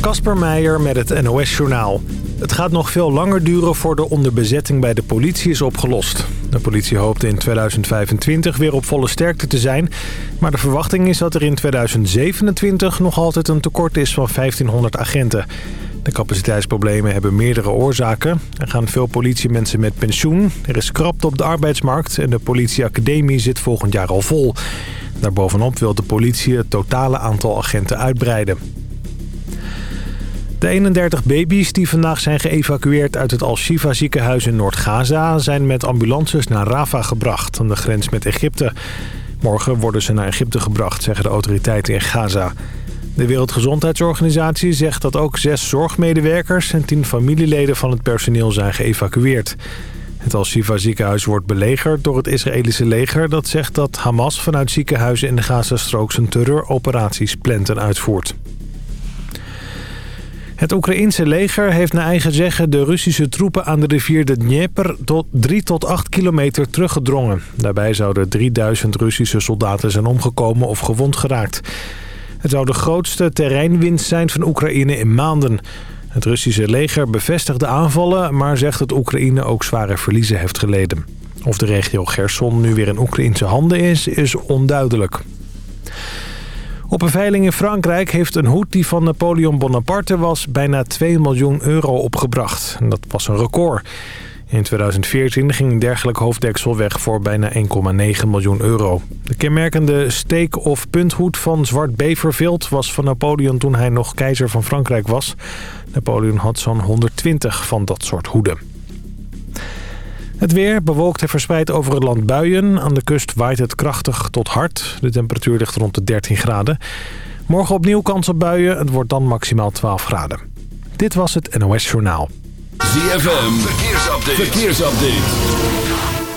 Kasper Meijer met het NOS-journaal. Het gaat nog veel langer duren voor de onderbezetting bij de politie is opgelost. De politie hoopte in 2025 weer op volle sterkte te zijn... maar de verwachting is dat er in 2027 nog altijd een tekort is van 1500 agenten. De capaciteitsproblemen hebben meerdere oorzaken. Er gaan veel politiemensen met pensioen, er is krapte op de arbeidsmarkt... en de politieacademie zit volgend jaar al vol. Daarbovenop wil de politie het totale aantal agenten uitbreiden. De 31 baby's die vandaag zijn geëvacueerd uit het Al-Shifa ziekenhuis in Noord-Gaza... zijn met ambulances naar Rafah gebracht, aan de grens met Egypte. Morgen worden ze naar Egypte gebracht, zeggen de autoriteiten in Gaza. De Wereldgezondheidsorganisatie zegt dat ook zes zorgmedewerkers... en tien familieleden van het personeel zijn geëvacueerd. Het Al-Shifa ziekenhuis wordt belegerd door het Israëlische leger... dat zegt dat Hamas vanuit ziekenhuizen in de Gazastrook zijn terreuroperaties plant en uitvoert. Het Oekraïense leger heeft naar eigen zeggen de Russische troepen aan de rivier de Dnieper tot 3 tot 8 kilometer teruggedrongen. Daarbij zouden 3000 Russische soldaten zijn omgekomen of gewond geraakt. Het zou de grootste terreinwinst zijn van Oekraïne in maanden. Het Russische leger bevestigt de aanvallen, maar zegt dat Oekraïne ook zware verliezen heeft geleden. Of de regio Gerson nu weer in Oekraïnse handen is, is onduidelijk. Op een veiling in Frankrijk heeft een hoed die van Napoleon Bonaparte was... bijna 2 miljoen euro opgebracht. Dat was een record. In 2014 ging een dergelijk hoofddeksel weg voor bijna 1,9 miljoen euro. De kenmerkende steek- of punthoed van zwart bevervilt was van Napoleon toen hij nog keizer van Frankrijk was. Napoleon had zo'n 120 van dat soort hoeden. Het weer bewolkt en verspreid over het land buien. Aan de kust waait het krachtig tot hard. De temperatuur ligt rond de 13 graden. Morgen opnieuw kans op buien. Het wordt dan maximaal 12 graden. Dit was het NOS Journaal. ZFM, verkeersupdate.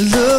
Look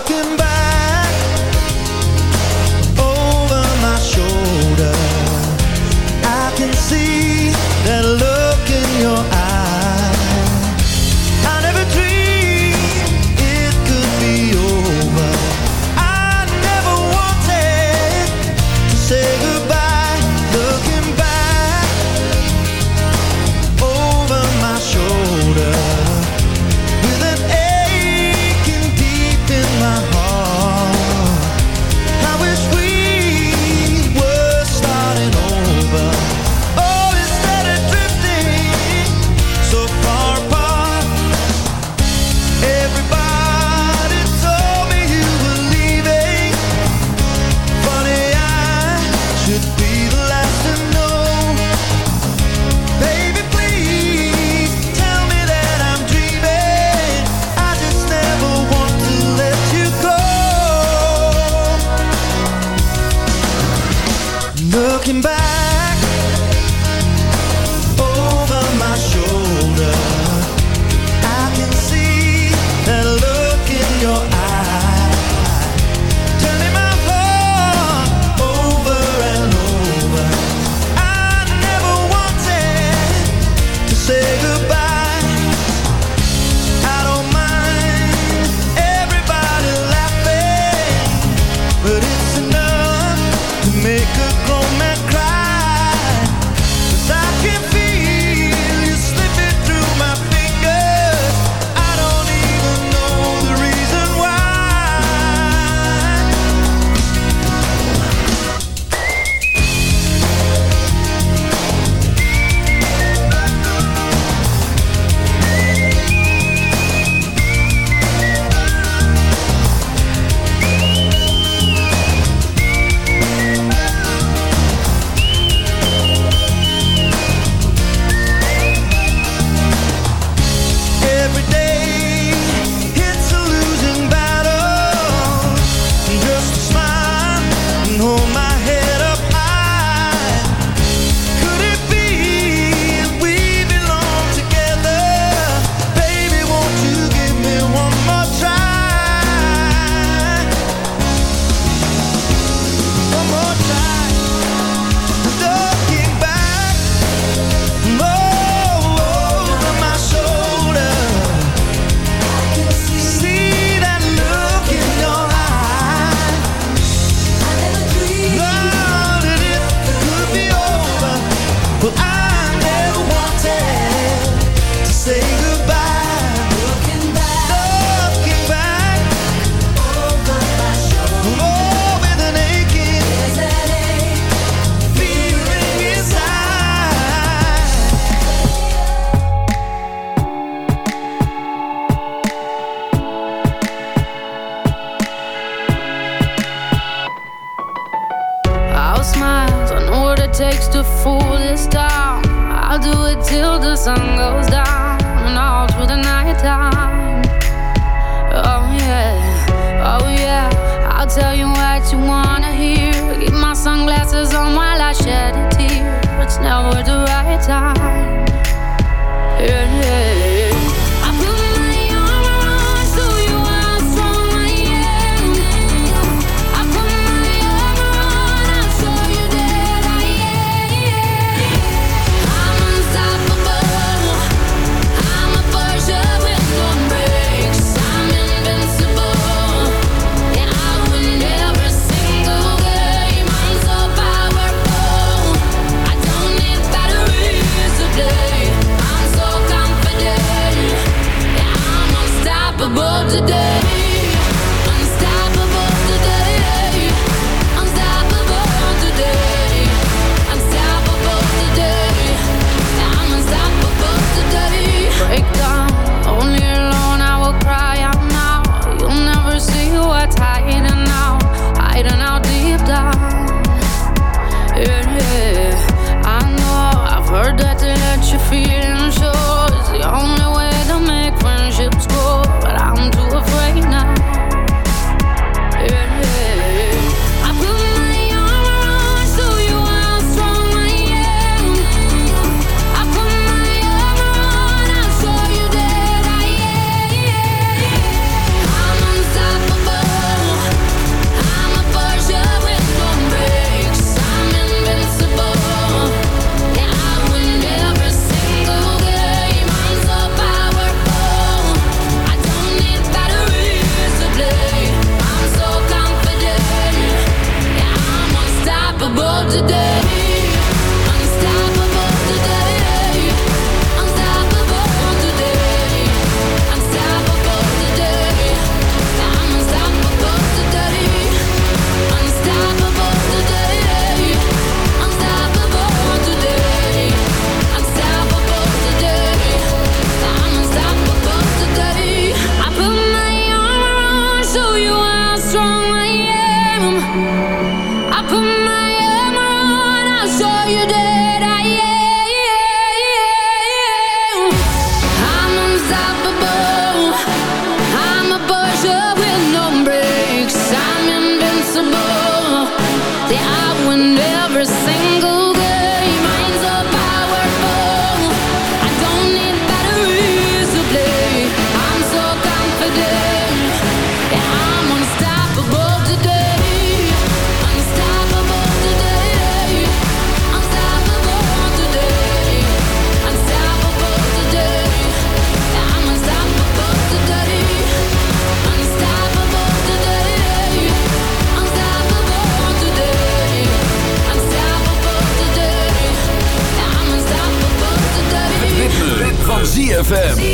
ZFM.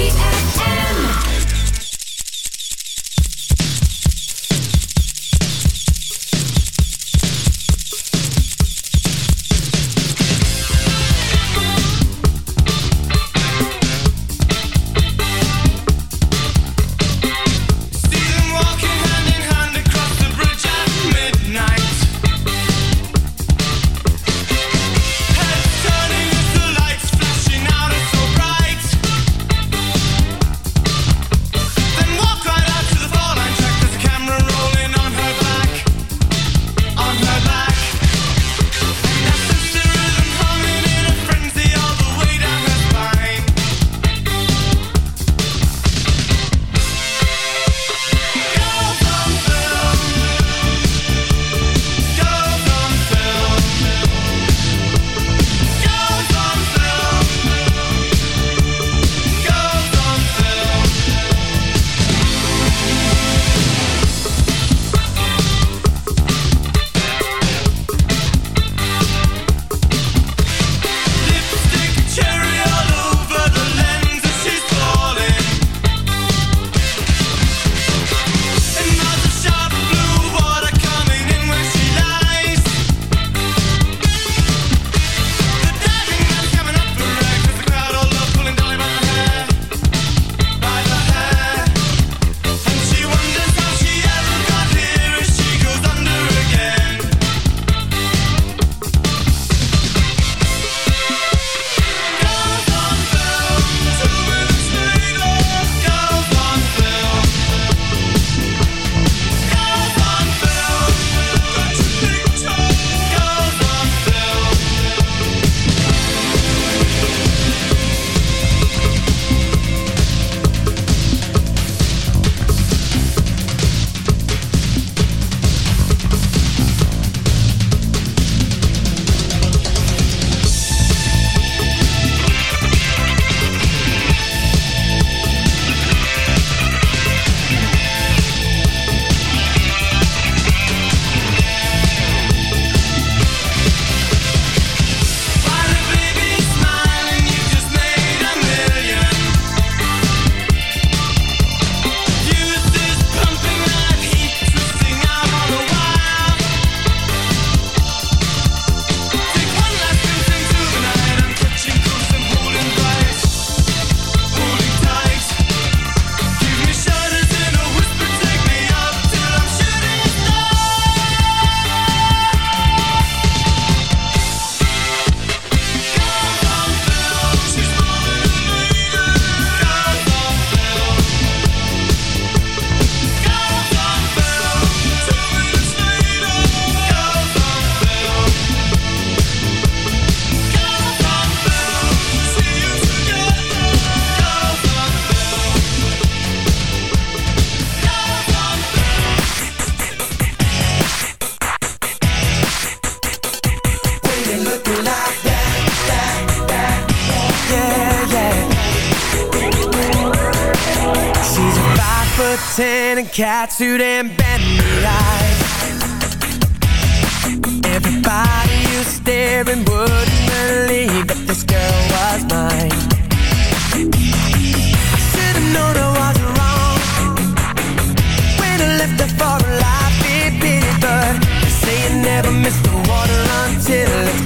Tan and catsuit and bendy eyes. Everybody you staring wouldn't believe that this girl was mine. I should've known I was wrong when I left her for a life it pity, but they say you never miss the water until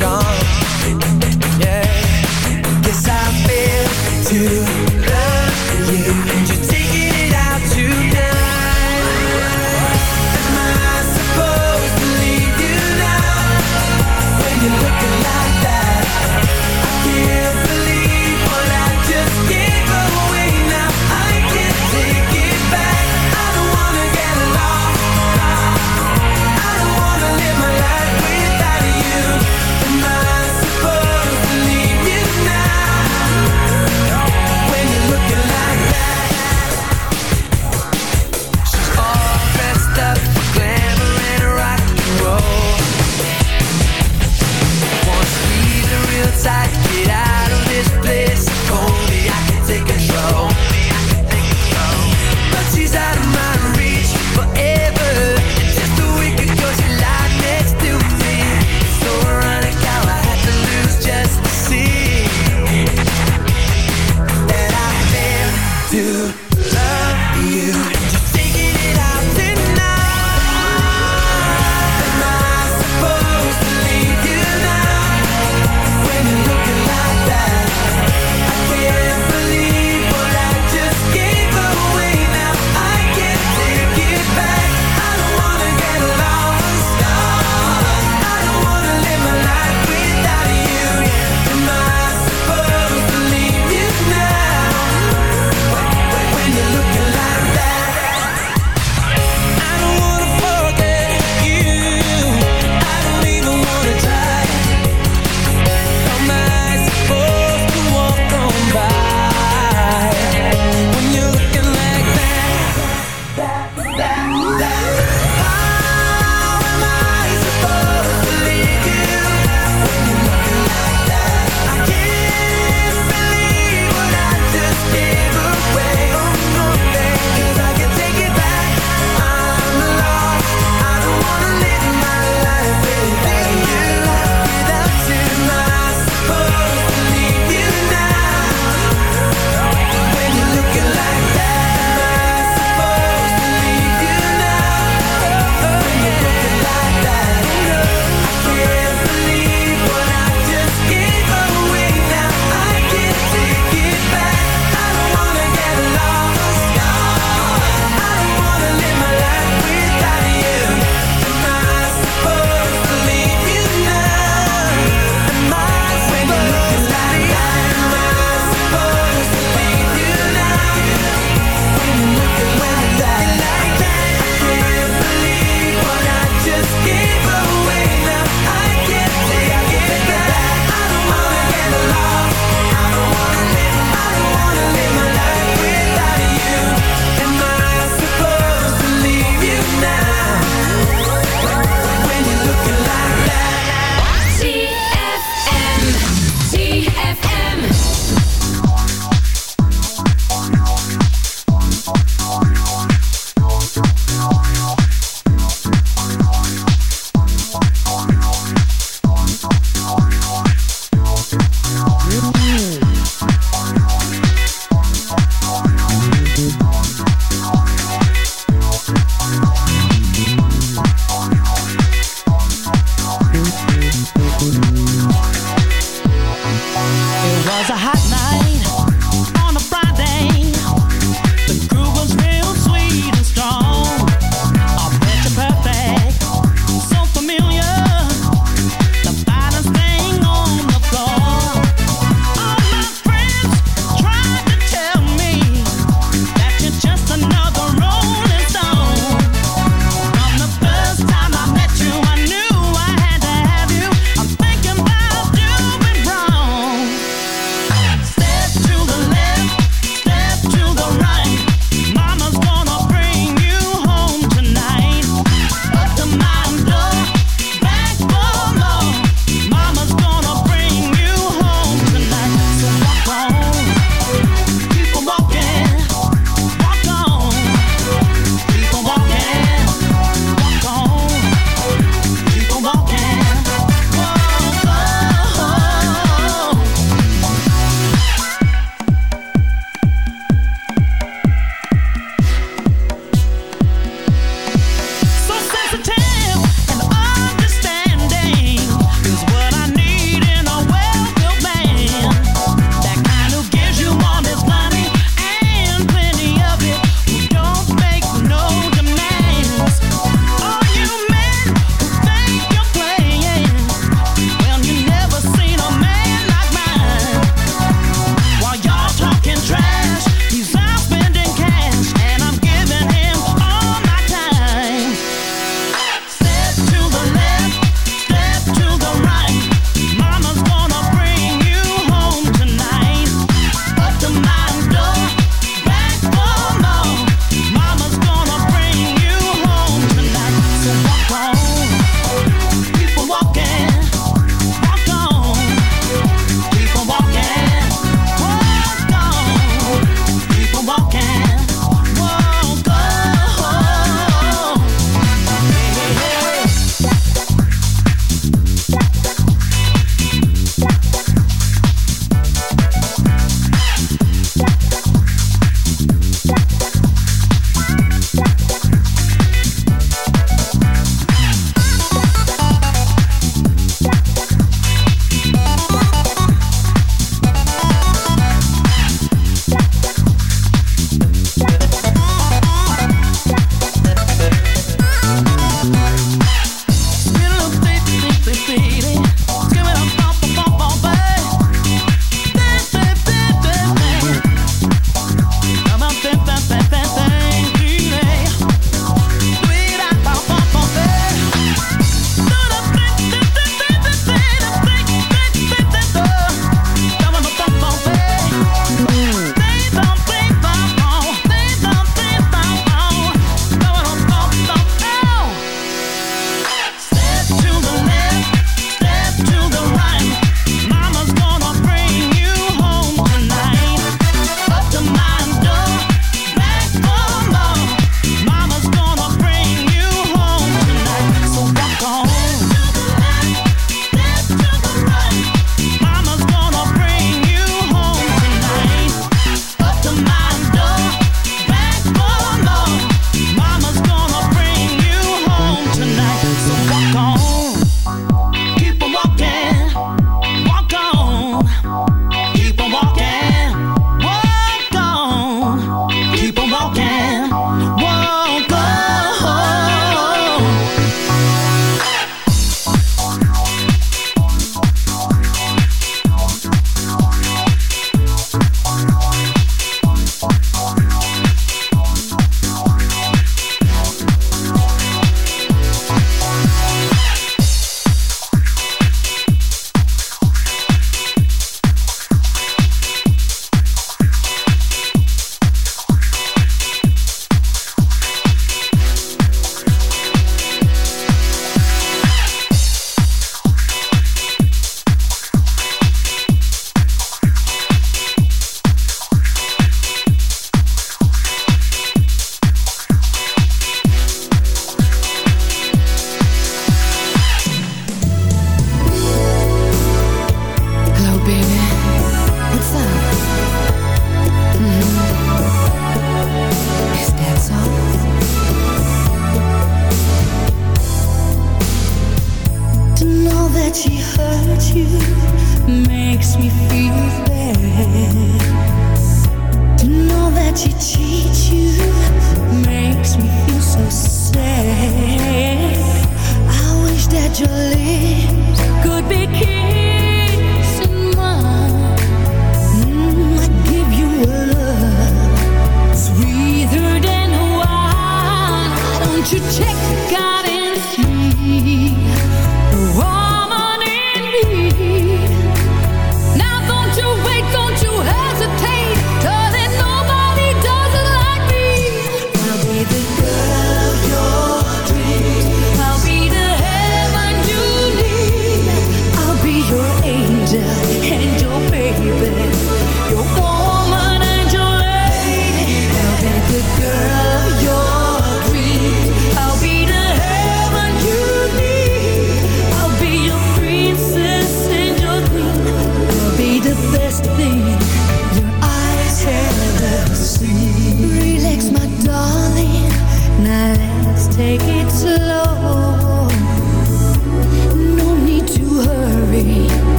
you check the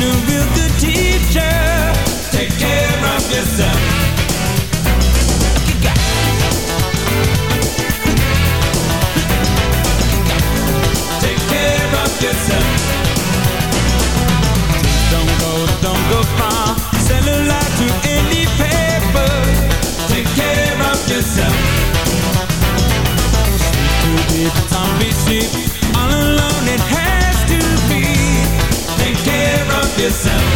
new real good teacher. Yourself.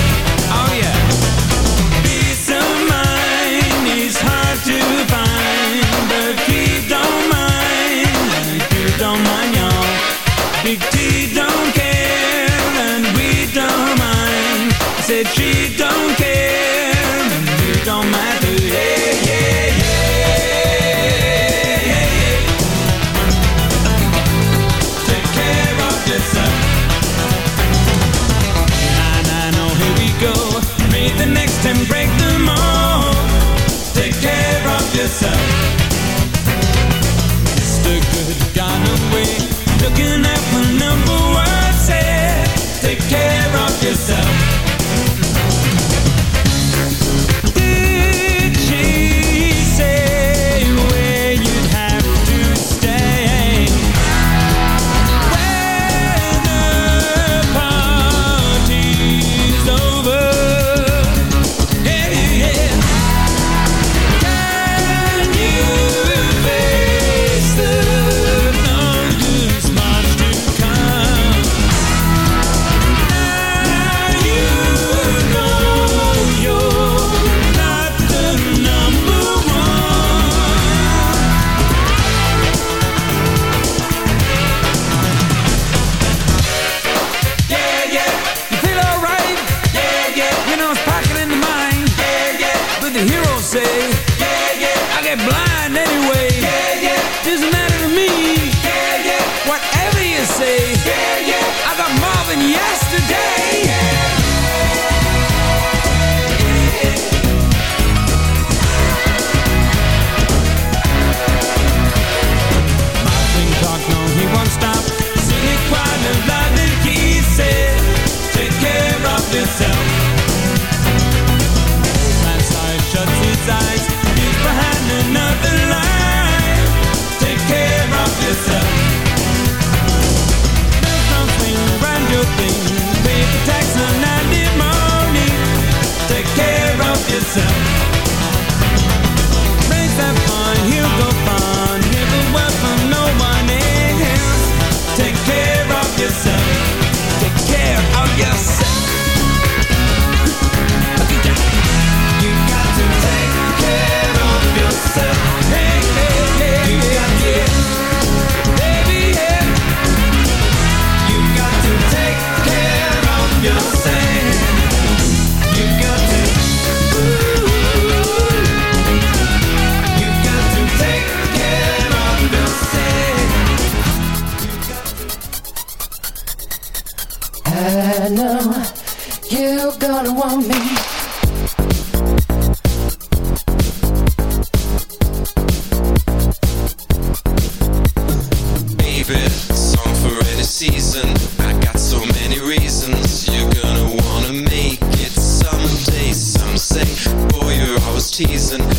Teasing.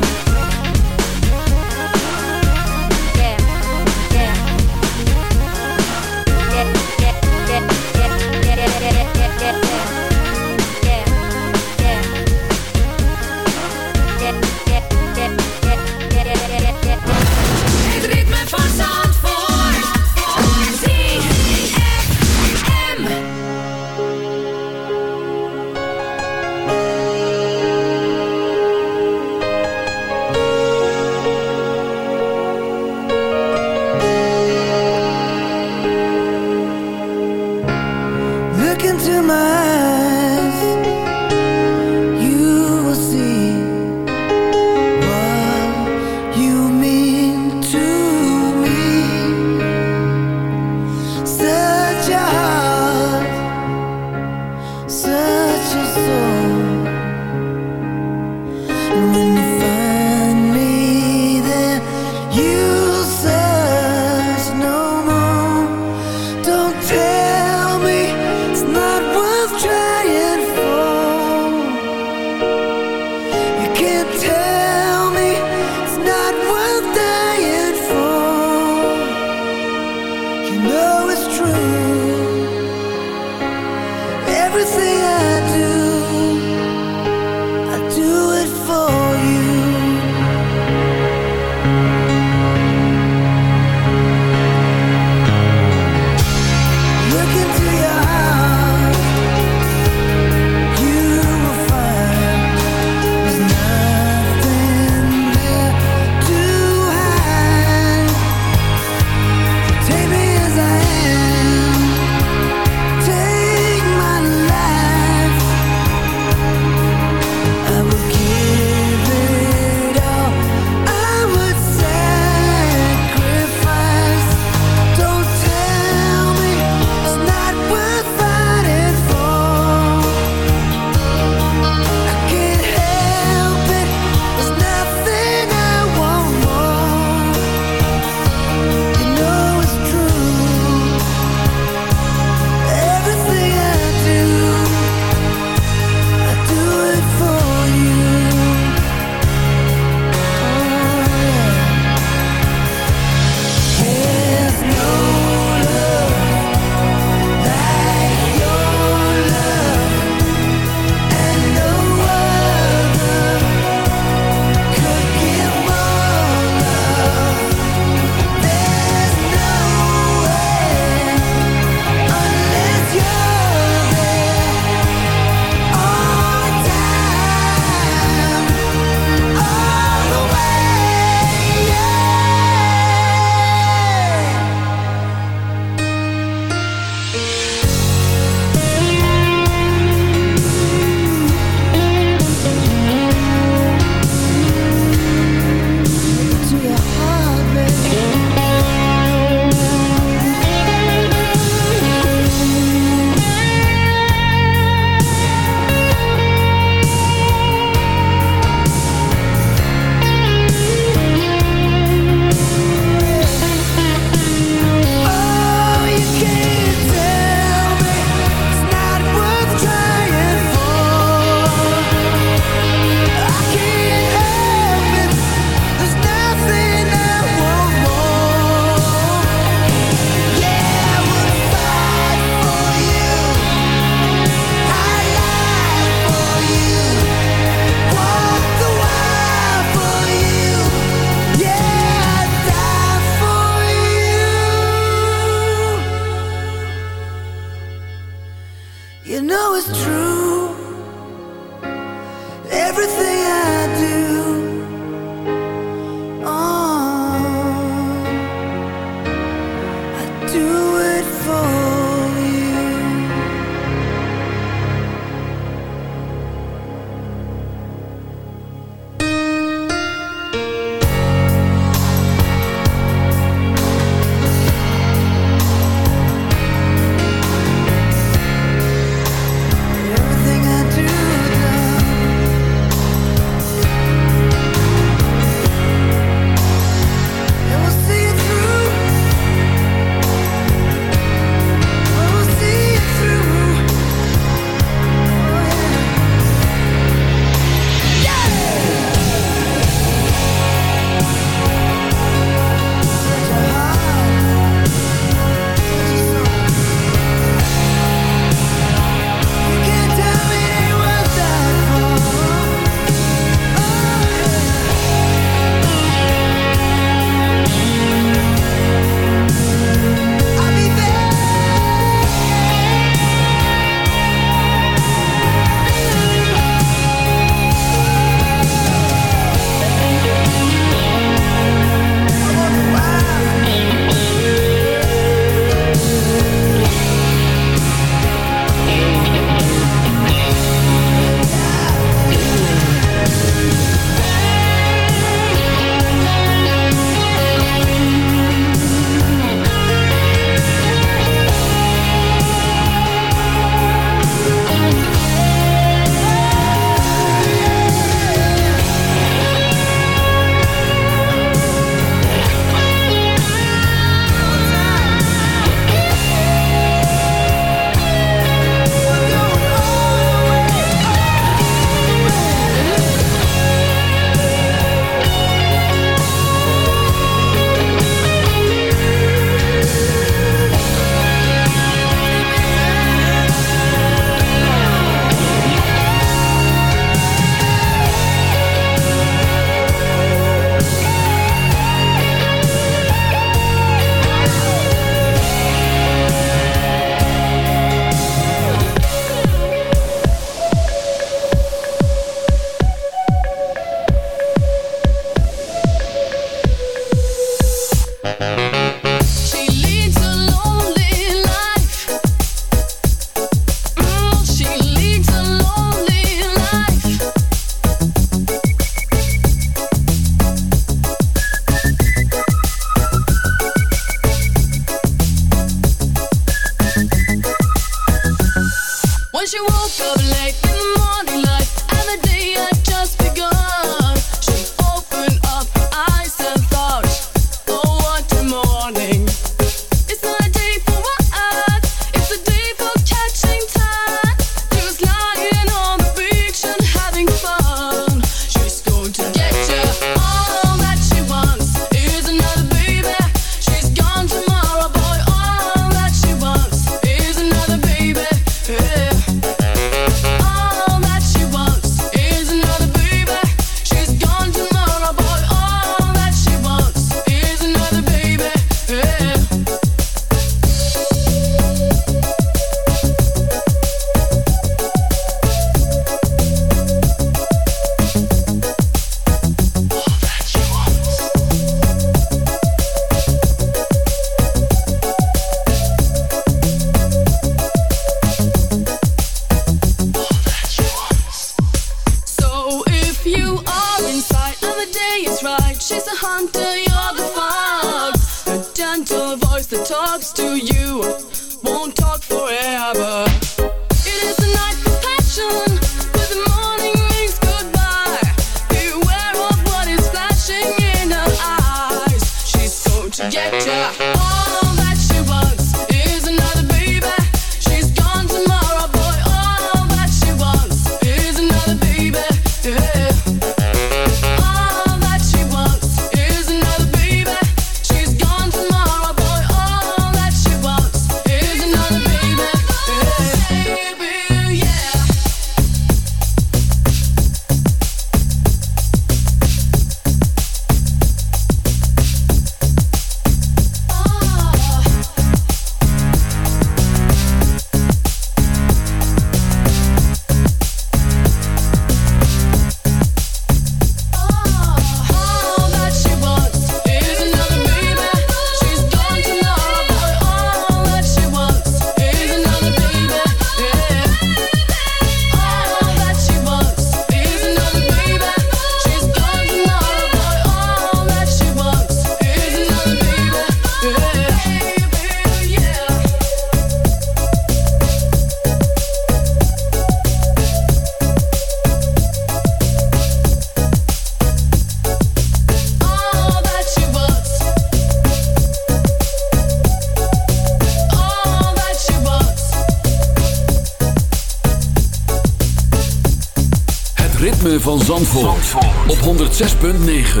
Van Zandvoort, op 106.9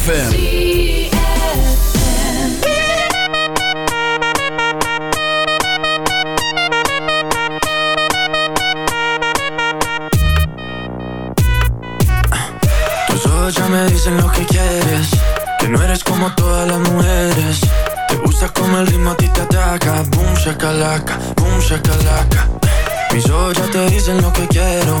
FM. Tus ojos ya me dicen lo que quieres Que no eres como todas las mujeres. Te gusta como el ritmo a ti te ataca. Boom shakalaka, boom shakalaka. Mis ojos ya te dicen lo que quiero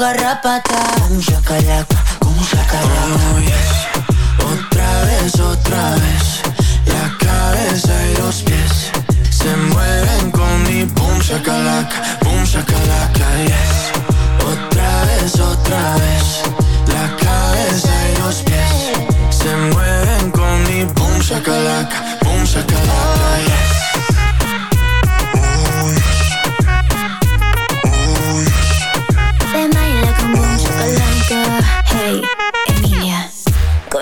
garrapata. Boom shakalaka. Boom shakalaka. Oh, yes. Otra vez, otra vez La cabeza y los pies Se mueven con mi boom shakalaka Boom shakalaka, yes Otra vez, otra vez La cabeza y los pies Se mueven con mi boom shakalaka Boom shakalaka,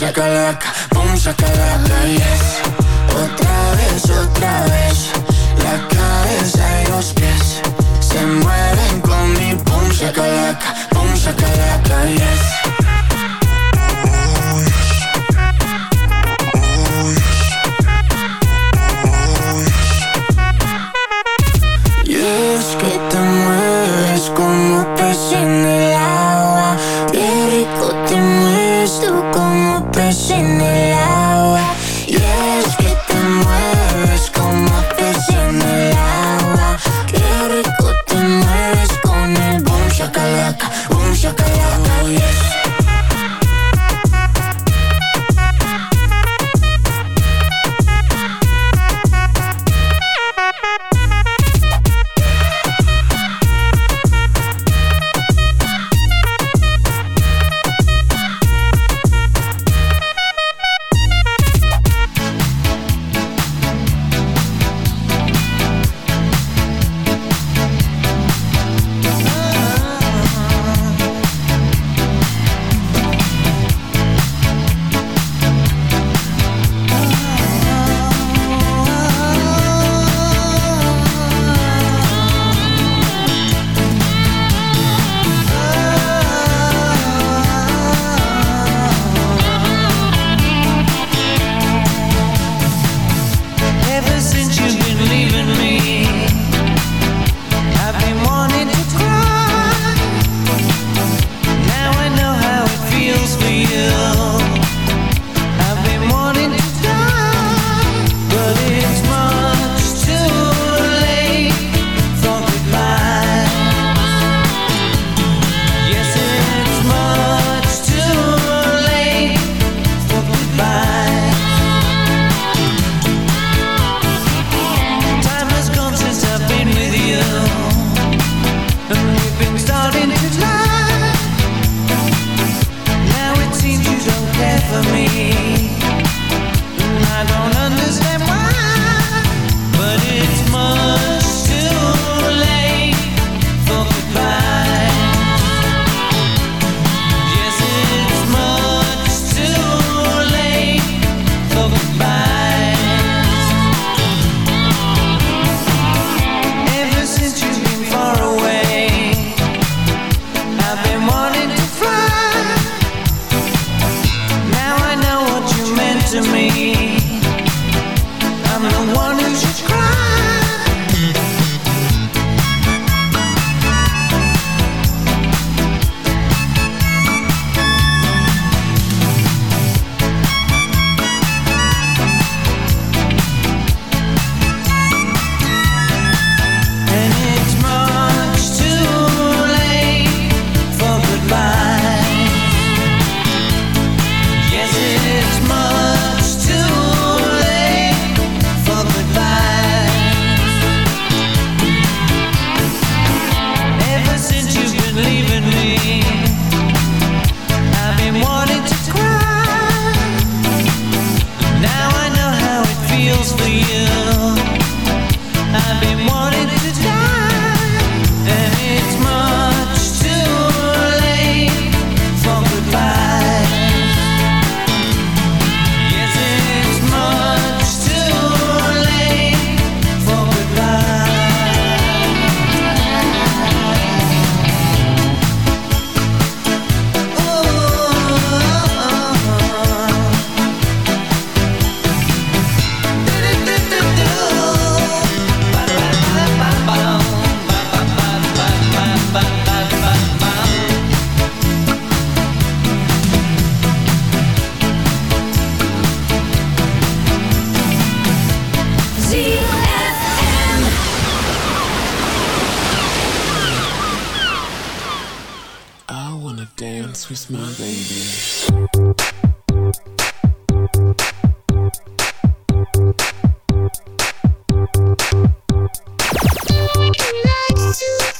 shakalaka, boom shakalaka, yes. Otra vez, otra vez La cabeza y los pies Se mueven con mi boom pum boom shakalaka, yes. to me. Yeah.